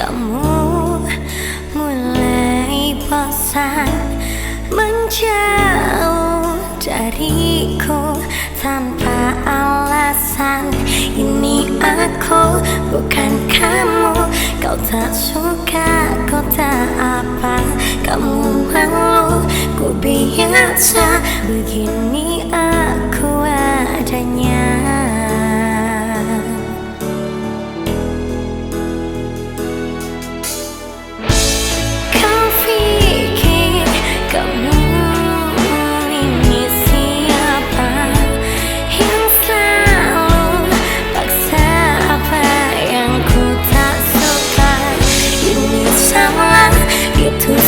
Kamu mulai bosan Menjauh dariku Tanpa alasan. Ini aku bukan kamu. Kau tak suka, kau tak apa. Kamu malu, ku biasa. Begini aku adanya.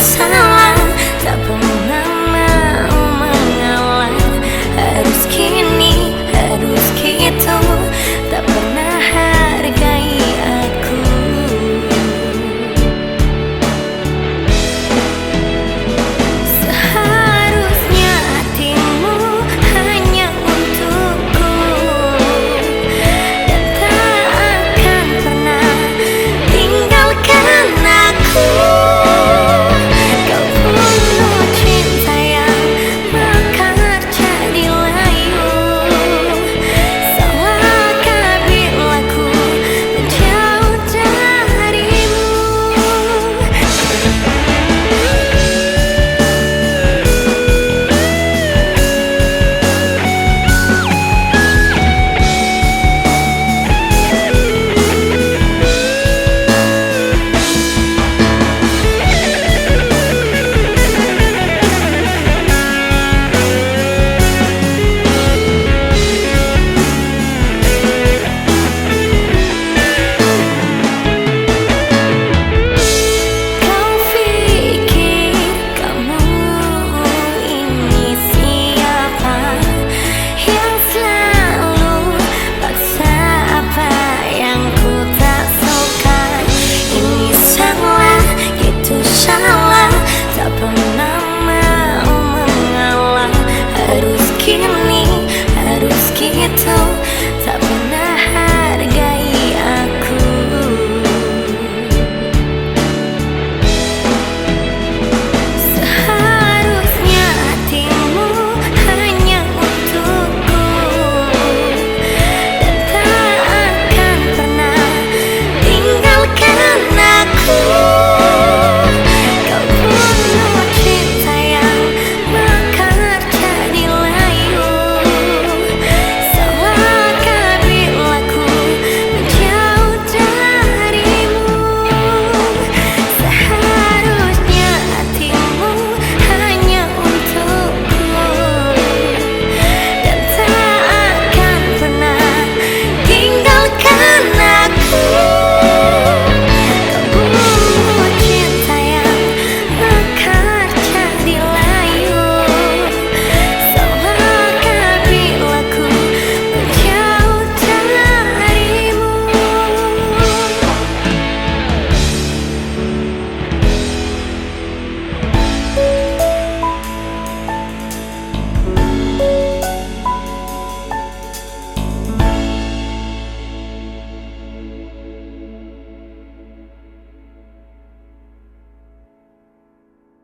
사